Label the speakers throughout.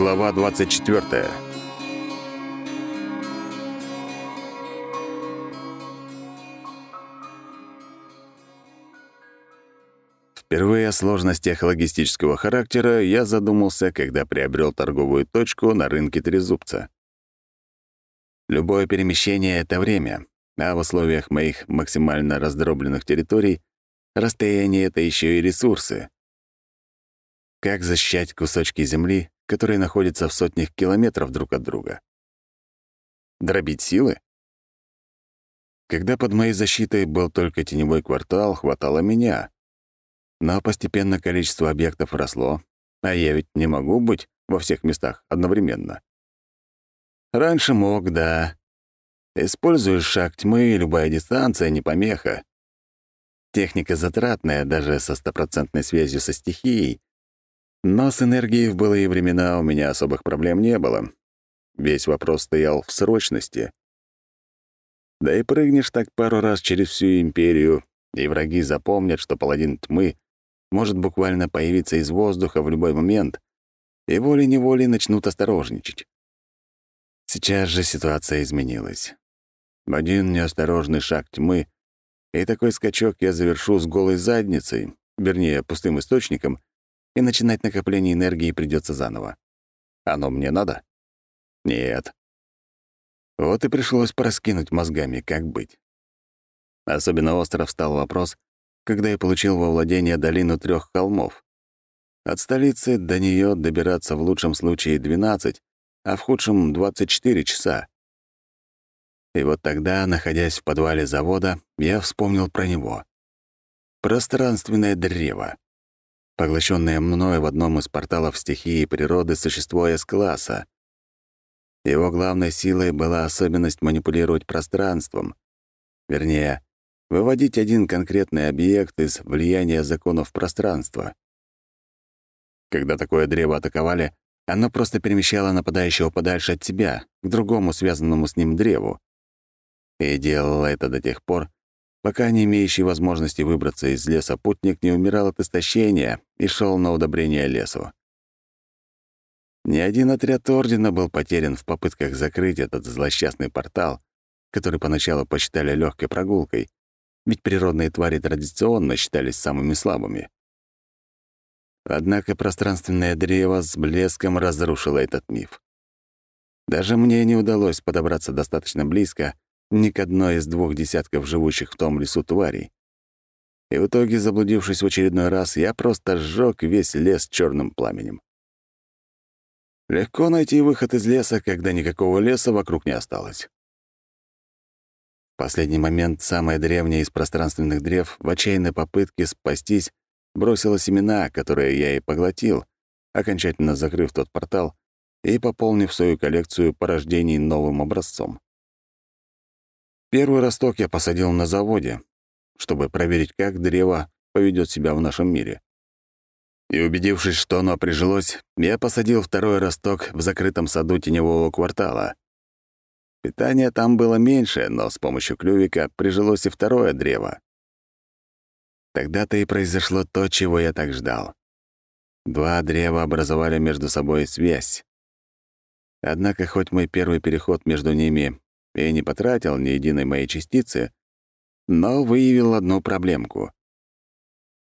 Speaker 1: Глава 24. Впервые о сложностях логистического характера я задумался, когда приобрел торговую точку на рынке Трезубца. Любое перемещение — это время, а в условиях моих максимально раздробленных территорий расстояние — это еще и ресурсы. Как защищать кусочки земли, которые находятся в сотнях километров друг от друга. Дробить силы? Когда под моей защитой был только теневой квартал, хватало меня. Но постепенно количество объектов росло, а я ведь не могу быть во всех местах одновременно. Раньше мог, да. Используешь шаг тьмы, любая дистанция — не помеха. Техника затратная, даже со стопроцентной связью со стихией, но с энергией в былые времена у меня особых проблем не было. Весь вопрос стоял в срочности. Да и прыгнешь так пару раз через всю империю, и враги запомнят, что паладин тьмы может буквально появиться из воздуха в любой момент, и волей-неволей начнут осторожничать. Сейчас же ситуация изменилась. Один неосторожный шаг тьмы, и такой скачок я завершу с голой задницей, вернее, пустым источником, и начинать накопление энергии придется заново. Оно мне надо? Нет. Вот и пришлось пораскинуть мозгами, как быть. Особенно остро встал вопрос, когда я получил во владение долину трех холмов. От столицы до нее добираться в лучшем случае 12, а в худшем — 24 часа. И вот тогда, находясь в подвале завода, я вспомнил про него. Пространственное древо поглощенное мной в одном из порталов стихии природы существо С-класса. Его главной силой была особенность манипулировать пространством. Вернее, выводить один конкретный объект из влияния законов пространства. Когда такое древо атаковали, оно просто перемещало нападающего подальше от себя, к другому связанному с ним древу. И делало это до тех пор, пока не имеющий возможности выбраться из леса путник не умирал от истощения и шел на удобрение лесу. Ни один отряд Ордена был потерян в попытках закрыть этот злосчастный портал, который поначалу посчитали легкой прогулкой, ведь природные твари традиционно считались самыми слабыми. Однако пространственное древо с блеском разрушило этот миф. Даже мне не удалось подобраться достаточно близко, ни к одной из двух десятков живущих в том лесу тварей. И в итоге, заблудившись в очередной раз, я просто сжёг весь лес черным пламенем. Легко найти выход из леса, когда никакого леса вокруг не осталось. В последний момент самая древняя из пространственных древ в отчаянной попытке спастись бросила семена, которые я и поглотил, окончательно закрыв тот портал и пополнив свою коллекцию порождений новым образцом. Первый росток я посадил на заводе, чтобы проверить, как древо поведет себя в нашем мире. И убедившись, что оно прижилось, я посадил второй росток в закрытом саду теневого квартала. Питания там было меньше, но с помощью клювика прижилось и второе древо. Тогда-то и произошло то, чего я так ждал. Два древа образовали между собой связь. Однако, хоть мой первый переход между ними и не потратил ни единой моей частицы, но выявил одну проблемку.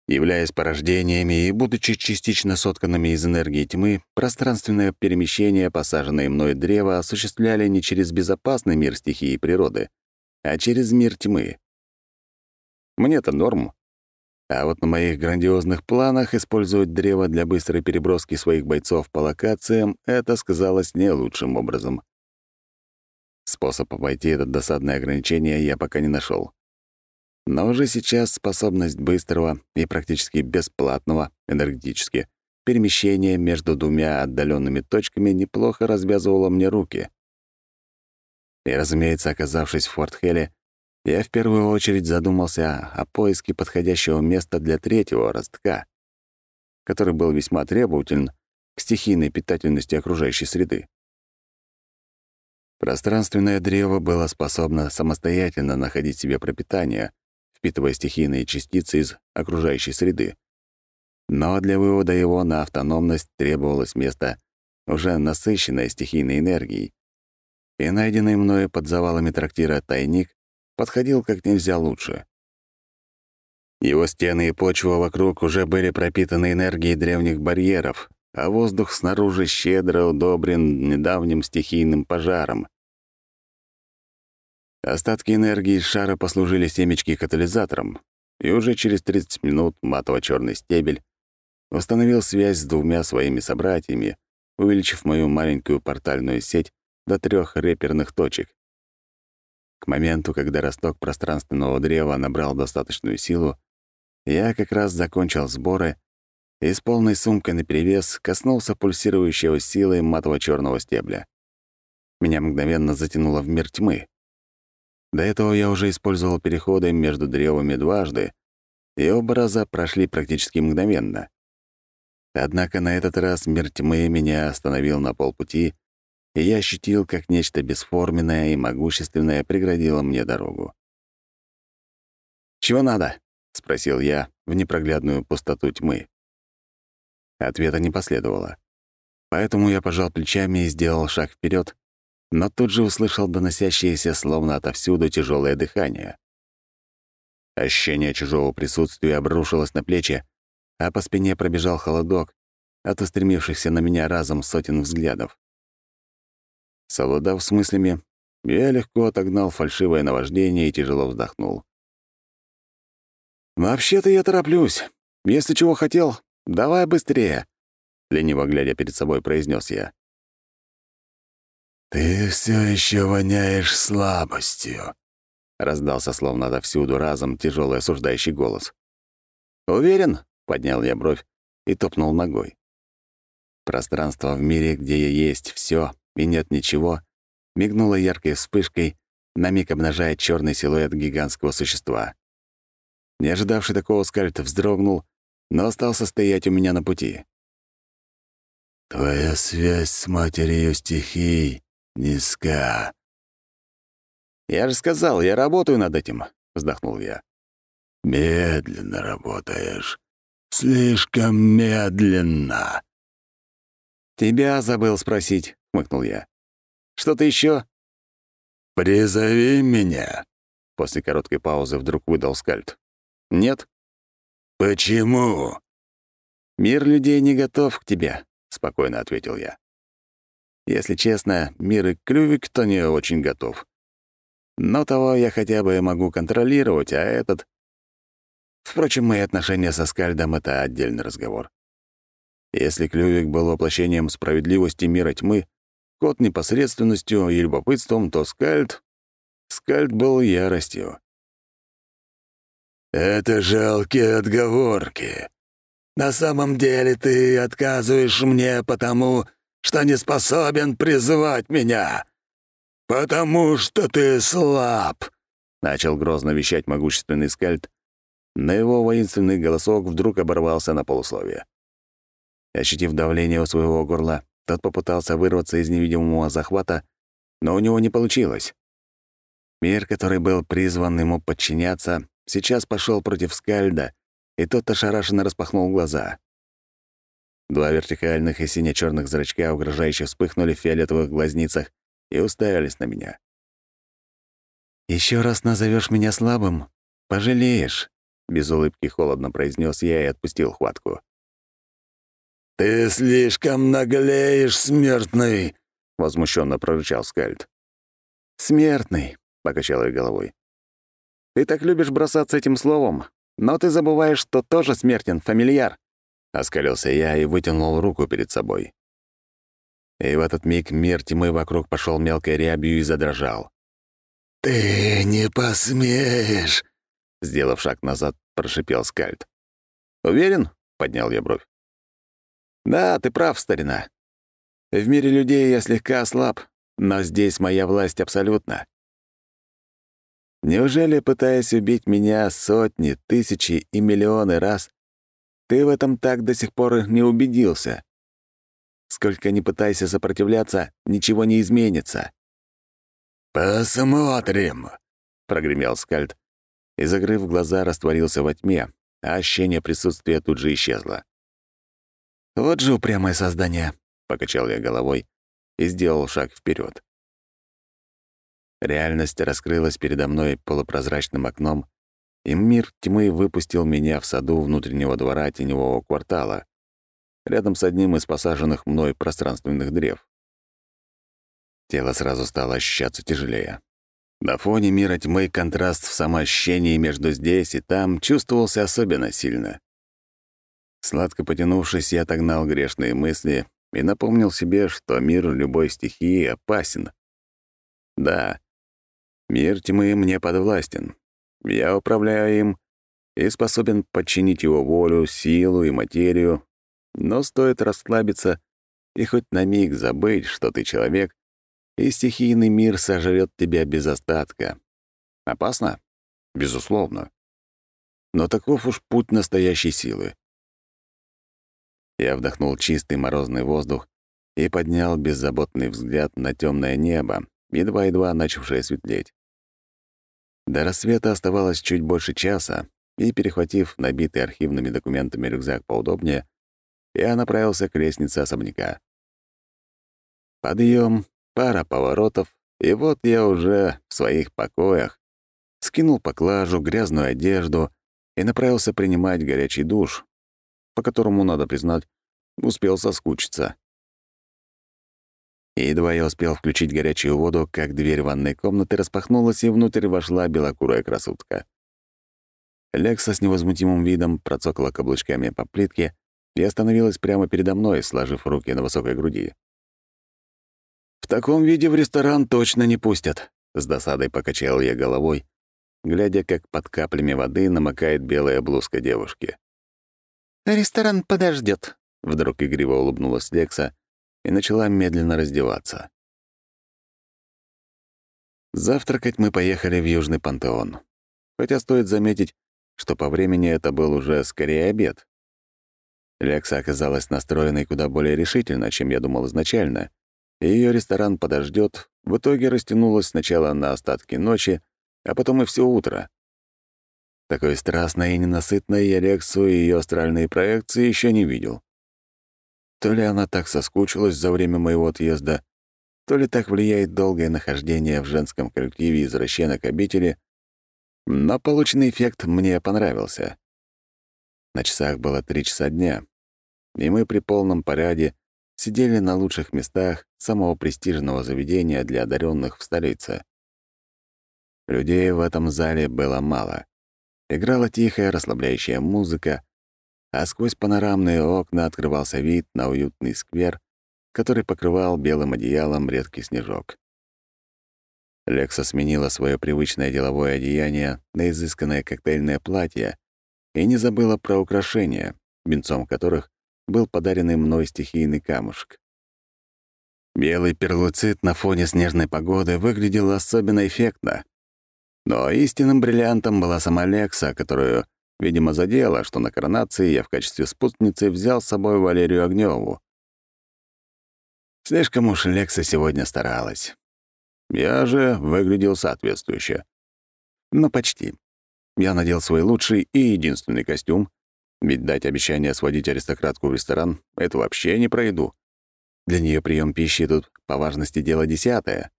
Speaker 1: Являясь порождениями и будучи частично сотканными из энергии тьмы, пространственное перемещение, посаженное мной древо, осуществляли не через безопасный мир стихии природы, а через мир тьмы. Мне-то норм. А вот на моих грандиозных планах использовать древо для быстрой переброски своих бойцов по локациям это сказалось не лучшим образом. Способ обойти это досадное ограничение я пока не нашел. Но уже сейчас способность быстрого и практически бесплатного, энергетически, перемещения между двумя отдаленными точками неплохо развязывала мне руки. И, разумеется, оказавшись в Форт-Хелле, я в первую очередь задумался о поиске подходящего места для третьего ростка, который был весьма требователен к стихийной питательности окружающей среды. Пространственное древо было способно самостоятельно находить себе пропитание, впитывая стихийные частицы из окружающей среды. Но для вывода его на автономность требовалось место, уже насыщенная стихийной энергией, и найденный мною под завалами трактира тайник подходил как нельзя лучше. Его стены и почва вокруг уже были пропитаны энергией древних барьеров, а воздух снаружи щедро удобрен недавним стихийным пожаром. Остатки энергии из шара послужили семечки катализатором, и уже через 30 минут матово-черный стебель восстановил связь с двумя своими собратьями, увеличив мою маленькую портальную сеть до трех реперных точек. К моменту, когда росток пространственного древа набрал достаточную силу, я как раз закончил сборы и с полной сумкой наперевес коснулся пульсирующего силой матово черного стебля. Меня мгновенно затянуло в мир тьмы. До этого я уже использовал переходы между древами дважды, и оба раза прошли практически мгновенно. Однако на этот раз мир тьмы меня остановил на полпути, и я ощутил, как нечто бесформенное и могущественное преградило мне дорогу. «Чего надо?» — спросил я в непроглядную пустоту тьмы. Ответа не последовало. Поэтому я пожал плечами и сделал шаг вперед, но тут же услышал доносящееся словно отовсюду тяжелое дыхание. Ощущение чужого присутствия обрушилось на плечи, а по спине пробежал холодок от устремившихся на меня разом сотен взглядов. Совладав с мыслями, я легко отогнал фальшивое наваждение и тяжело вздохнул. «Вообще-то я тороплюсь. Если чего хотел, давай быстрее», — лениво глядя перед собой произнес я.
Speaker 2: «Ты все еще воняешь слабостью», — раздался словно отовсюду разом тяжелый осуждающий голос.
Speaker 1: «Уверен?» — поднял я бровь и топнул ногой. Пространство в мире, где есть все и нет ничего, мигнуло яркой вспышкой, на миг обнажая черный силуэт гигантского существа. Не ожидавший такого скальт вздрогнул, но остался стоять у меня на пути.
Speaker 2: «Твоя связь с матерью стихий низка».
Speaker 1: «Я же сказал, я работаю над этим», — вздохнул я.
Speaker 2: «Медленно работаешь. Слишком медленно».
Speaker 1: «Тебя забыл спросить», — хмыкнул я. «Что-то еще?
Speaker 2: «Призови меня», —
Speaker 1: после короткой паузы вдруг выдал скальд. «Нет».
Speaker 2: «Почему?»
Speaker 1: «Мир людей не готов к тебе», — спокойно ответил я. «Если честно, мир и клювик-то не очень готов. Но того я хотя бы могу контролировать, а этот... Впрочем, мои отношения со Скальдом — это отдельный разговор. Если Клювик был воплощением справедливости мира тьмы, кот — непосредственностью и любопытством, то Скальд... Скальд был яростью.
Speaker 2: «Это жалкие отговорки. На самом деле ты отказываешь мне потому, что не способен призывать меня. Потому что ты слаб», — начал грозно вещать могущественный скальд,
Speaker 1: но его воинственный голосок вдруг оборвался на полусловие. Ощутив давление у своего горла, тот попытался вырваться из невидимого захвата, но у него не получилось. Мир, который был призван ему подчиняться, сейчас пошел против Скальда, и тот ошарашенно распахнул глаза. Два вертикальных и сине черных зрачка угрожающе вспыхнули в фиолетовых глазницах и уставились на меня. Еще раз назовешь меня слабым, пожалеешь», — без улыбки холодно произнес я и отпустил хватку.
Speaker 2: «Ты слишком наглеешь, смертный!»
Speaker 1: — возмущенно прорычал Скальд. «Смертный», — покачал я головой. Ты так любишь бросаться этим словом, но ты забываешь, что тоже смертен, фамильяр». Оскалился я и вытянул руку перед собой. И в этот миг мир тьмы вокруг пошел мелкой рябью и задрожал.
Speaker 2: «Ты не посмеешь!»
Speaker 1: Сделав шаг назад, прошипел скальд. «Уверен?» — поднял я бровь. «Да, ты прав, старина. В мире людей я слегка слаб, но здесь моя власть абсолютна. Неужели, пытаясь убить меня сотни, тысячи и миллионы раз, ты в этом так до сих пор не убедился? Сколько ни пытайся сопротивляться, ничего не изменится.
Speaker 2: «Посмотрим», — прогремел скальд,
Speaker 1: и, закрыв глаза, растворился во тьме, а ощущение присутствия тут же исчезло. «Вот же упрямое создание», — покачал я головой и сделал шаг вперед. Реальность раскрылась передо мной полупрозрачным окном, и мир тьмы выпустил меня в саду внутреннего двора теневого квартала, рядом с одним из посаженных мной пространственных древ. Тело сразу стало ощущаться тяжелее. На фоне мира тьмы контраст в самоощущении между здесь и там чувствовался особенно сильно. Сладко потянувшись, я отогнал грешные мысли и напомнил себе, что мир любой стихии опасен. Да, мир тьмы мне подвластен. Я управляю им и способен подчинить его волю, силу и материю, но стоит расслабиться и хоть на миг забыть, что ты человек, и стихийный мир сожрет тебя без остатка. Опасно? Безусловно. Но таков уж путь настоящей силы. Я вдохнул чистый морозный воздух и поднял беззаботный взгляд на темное небо, едва-едва начавшее светлеть. До рассвета оставалось чуть больше часа, и, перехватив набитый архивными документами рюкзак поудобнее, я направился к лестнице особняка. Подъем, пара поворотов, и вот я уже в своих покоях. Скинул поклажу, грязную одежду и направился принимать горячий душ, по которому, надо признать, успел соскучиться. И едва я успел включить горячую воду, как дверь ванной комнаты распахнулась, и внутрь вошла белокурая красотка. Лекса с невозмутимым видом процокала каблучками по плитке и остановилась прямо передо мной, сложив руки на высокой груди. «В таком виде в ресторан точно не пустят», — с досадой покачал я головой, глядя, как под каплями воды намокает белая блузка девушки.
Speaker 3: «Ресторан подождет,
Speaker 1: вдруг игриво улыбнулась Лекса и начала медленно раздеваться. Завтракать мы поехали в Южный Пантеон. Хотя стоит заметить, что по времени это был уже скорее обед. Лекса оказалась настроенной куда более решительно, чем я думал изначально, и её ресторан подождет. В итоге растянулось сначала на остатки ночи, а потом и все утро. Такой страстной и ненасытной я Лексу и ее астральные проекции еще не видел. То ли она так соскучилась за время моего отъезда, то ли так влияет долгое нахождение в женском коллективе извращенок обители, но полученный эффект мне понравился. На часах было три часа дня, и мы при полном параде сидели на лучших местах самого престижного заведения для одаренных в столице. Людей в этом зале было мало. Играла тихая, расслабляющая музыка, а сквозь панорамные окна открывался вид на уютный сквер, который покрывал белым одеялом редкий снежок. Лекса сменила свое привычное деловое одеяние на изысканное коктейльное платье и не забыла про украшения, венцом которых был подаренный мной стихийный камушек. Белый перлуцит на фоне снежной погоды выглядел особенно эффектно. Но истинным бриллиантом была сама Лекса, которую, видимо, задела, что на коронации я в качестве спутницы взял с собой Валерию Огневу. Слишком уж Лекса сегодня старалась. Я же выглядел соответствующе. Но почти. Я надел свой лучший и единственный костюм, ведь дать обещание сводить аристократку в ресторан — это вообще не про еду. Для нее прием пищи тут по важности дело десятое.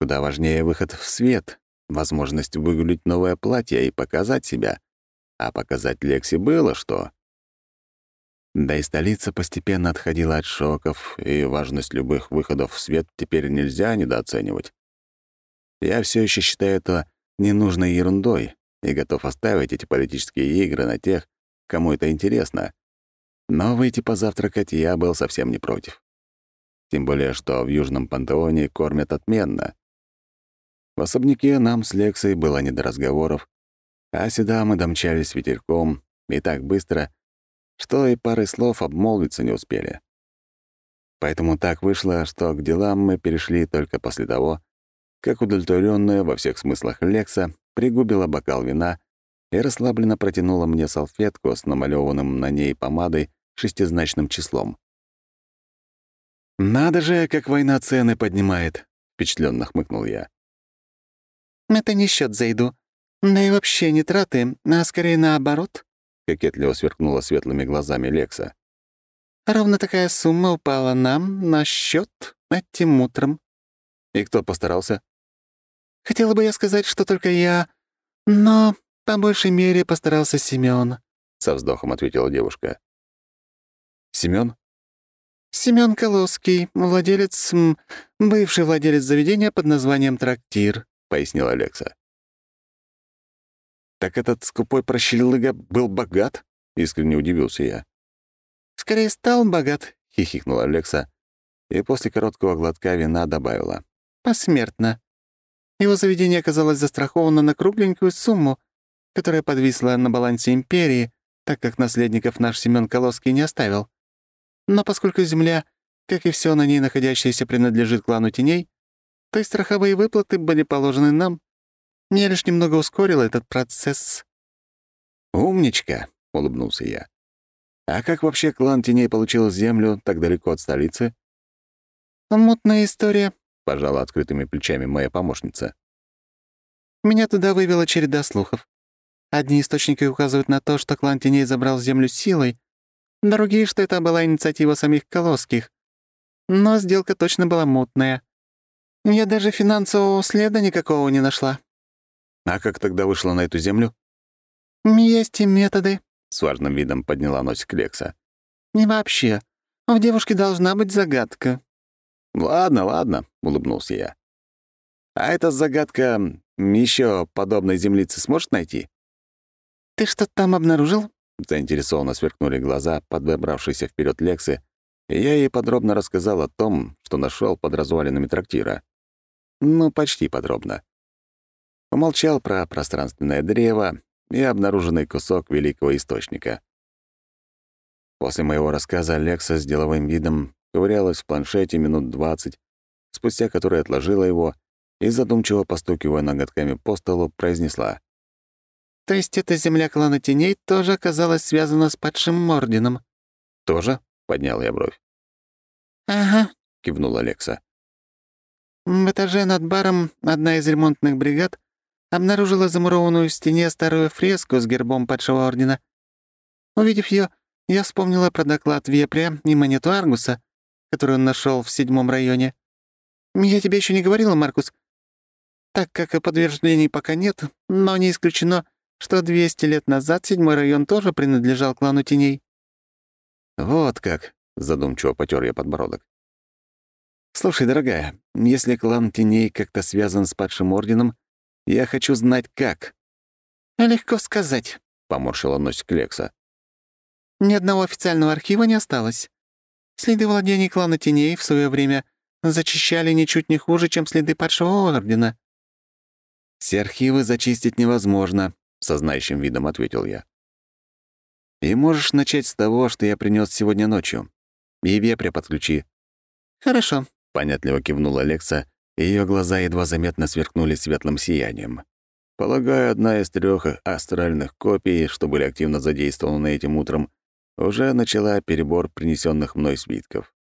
Speaker 1: Куда важнее выход в свет, возможность выгулить новое платье и показать себя. А показать Лекси было что. Да и столица постепенно отходила от шоков, и важность любых выходов в свет теперь нельзя недооценивать. Я все еще считаю это ненужной ерундой и готов оставить эти политические игры на тех, кому это интересно. Но выйти позавтракать я был совсем не против. Тем более, что в Южном Пантеоне кормят отменно. В особняке нам с Лексой было не до разговоров, а сюда мы домчались ветерком и так быстро, что и пары слов обмолвиться не успели. Поэтому так вышло, что к делам мы перешли только после того, как удовлетворенная во всех смыслах Лекса пригубила бокал вина и расслабленно протянула мне салфетку с намалеванным на ней помадой шестизначным числом. «Надо же, как война цены поднимает!» — впечатленно хмыкнул я.
Speaker 3: «Это не счет за еду. Да и вообще не траты, а скорее наоборот», —
Speaker 1: кокетливо сверкнула светлыми глазами Лекса.
Speaker 3: Ровно такая сумма упала нам на счет этим утром.
Speaker 1: И кто постарался?
Speaker 3: Хотела бы я сказать, что только я, но по большей мере постарался Семён, — со вздохом ответила девушка.
Speaker 1: Семён?
Speaker 3: Семён Колосский, владелец... бывший владелец заведения под названием «Трактир», — пояснил Алекса.
Speaker 1: «Так этот скупой прощелыга был богат?» — искренне удивился я.
Speaker 3: «Скорее стал богат», — хихикнула
Speaker 1: Алекса, и после короткого глотка вина добавила.
Speaker 3: «Посмертно. Его заведение оказалось застраховано на кругленькую сумму, которая подвисла на балансе империи, так как наследников наш Семён Колосский не оставил. Но поскольку земля, как и все на ней находящееся, принадлежит клану теней, то и страховые выплаты были положены нам. Я лишь немного ускорил этот процесс».
Speaker 1: «Умничка», — улыбнулся я. «А как вообще клан теней получил землю так далеко от столицы?»
Speaker 3: «Мутная история», —
Speaker 1: пожала открытыми плечами моя помощница.
Speaker 3: «Меня туда вывела череда слухов. Одни источники указывают на то, что клан теней забрал землю силой, другие, что это была инициатива самих Колосских. Но сделка точно была мутная. Я даже финансового следа никакого не нашла.
Speaker 1: А как тогда вышла на эту землю?
Speaker 3: Есть и методы.
Speaker 1: С важным видом подняла носик Лекса.
Speaker 3: И вообще, в девушке должна быть загадка.
Speaker 1: Ладно, ладно, улыбнулся я. А эта загадка еще подобной землицы сможет найти?
Speaker 3: Ты что-то там обнаружил?
Speaker 1: Заинтересованно сверкнули глаза, подобравшиеся вперед Лексы, и я ей подробно рассказал о том, что нашел под развалинами трактира. Ну, почти подробно. Умолчал про пространственное древо и обнаруженный кусок великого источника. После моего рассказа Лекса с деловым видом ковырялась в планшете минут двадцать, спустя которые отложила его и, задумчиво постукивая ноготками по столу, произнесла.
Speaker 3: То есть эта земля клана теней тоже оказалась связана с падшим орденом?
Speaker 1: Тоже? Поднял я бровь.
Speaker 3: Ага,
Speaker 1: кивнула Алекса.
Speaker 3: В этаже над баром одна из ремонтных бригад обнаружила замурованную в стене старую фреску с гербом падшего ордена. Увидев ее, я вспомнила про доклад Вепря и монету Аргуса, которую он нашел в седьмом районе. Я тебе еще не говорила, Маркус, так как подтверждений пока нет, но не исключено, что 200 лет назад седьмой район тоже принадлежал клану теней».
Speaker 1: «Вот как», — задумчиво потер я подбородок. «Слушай, дорогая, если клан теней как-то связан с падшим орденом, я хочу знать, как».
Speaker 3: «Легко сказать», — поморщила носик Лекса. «Ни одного официального архива не осталось. Следы владений клана теней в свое время зачищали ничуть не хуже, чем следы падшего ордена».
Speaker 1: «Все архивы зачистить невозможно», со знающим видом ответил я. «И можешь начать с того, что я принес сегодня ночью. И вепря подключи».
Speaker 3: «Хорошо», —
Speaker 1: понятливо кивнула Алекса, и ее глаза едва заметно сверкнули светлым сиянием. Полагаю, одна из трех астральных копий, что были активно задействованы этим утром, уже начала перебор принесенных мной свитков.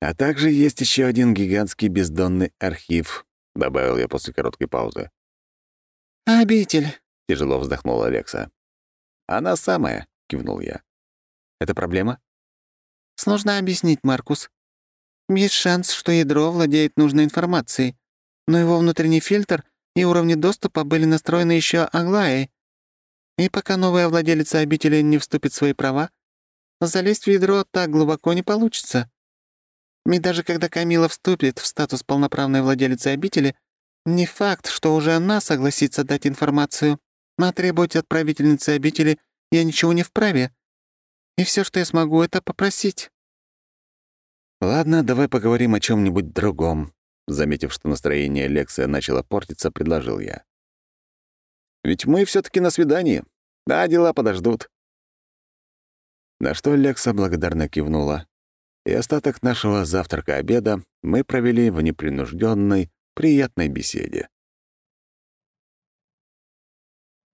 Speaker 1: А также есть еще один гигантский бездонный архив, добавил я после короткой паузы.
Speaker 3: «Обитель», —
Speaker 1: тяжело вздохнула Алекса. «Она самая», — кивнул я. «Это проблема?»
Speaker 3: «Сложно объяснить, Маркус. Есть шанс, что ядро владеет нужной информацией, но его внутренний фильтр и уровни доступа были настроены еще Аглаей. И пока новая владелица обители не вступит в свои права, залезть в ядро так глубоко не получится. И даже когда Камила вступит в статус полноправной владелицы обители — не факт, что уже она согласится дать информацию, а требовать от правительницы обители я ничего не вправе. И все, что я смогу, это попросить».
Speaker 1: «Ладно, давай поговорим о чем нибудь другом», заметив, что настроение Лекса начало портиться, предложил я. «Ведь мы все таки на свидании. Да, дела подождут». На что Лекса благодарно кивнула, и остаток нашего завтрака-обеда мы провели в непринужденной, приятной беседе.